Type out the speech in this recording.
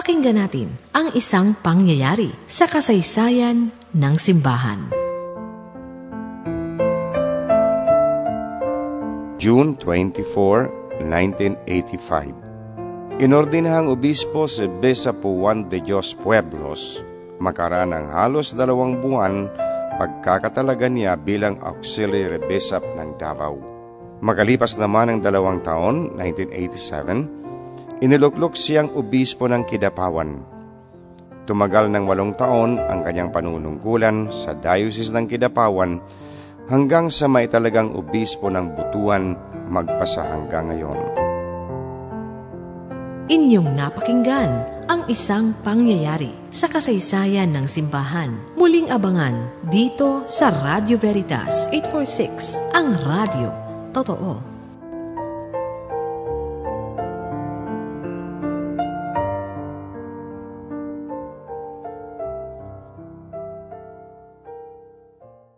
Pakinggan natin ang isang pangyayari sa kasaysayan ng simbahan. June 24, 1985 Inordinahang obispo si Bishop Juan de Dios Pueblos makaraan ng halos dalawang buwan pagkakatalaga niya bilang auxiliary bishop ng Davao. Magalipas naman ng dalawang taon, 1987, iniluklok siyang obispo ng Kidapawan. Tumagal ng walong taon ang kanyang panunungkulan sa Diocese ng Kidapawan hanggang sa may talagang obispo ng Butuan magpasa hanggang ngayon. Inyong napakinggan ang isang pangyayari sa kasaysayan ng simbahan. Muling abangan dito sa Radio Veritas 846, ang radio. Totoo.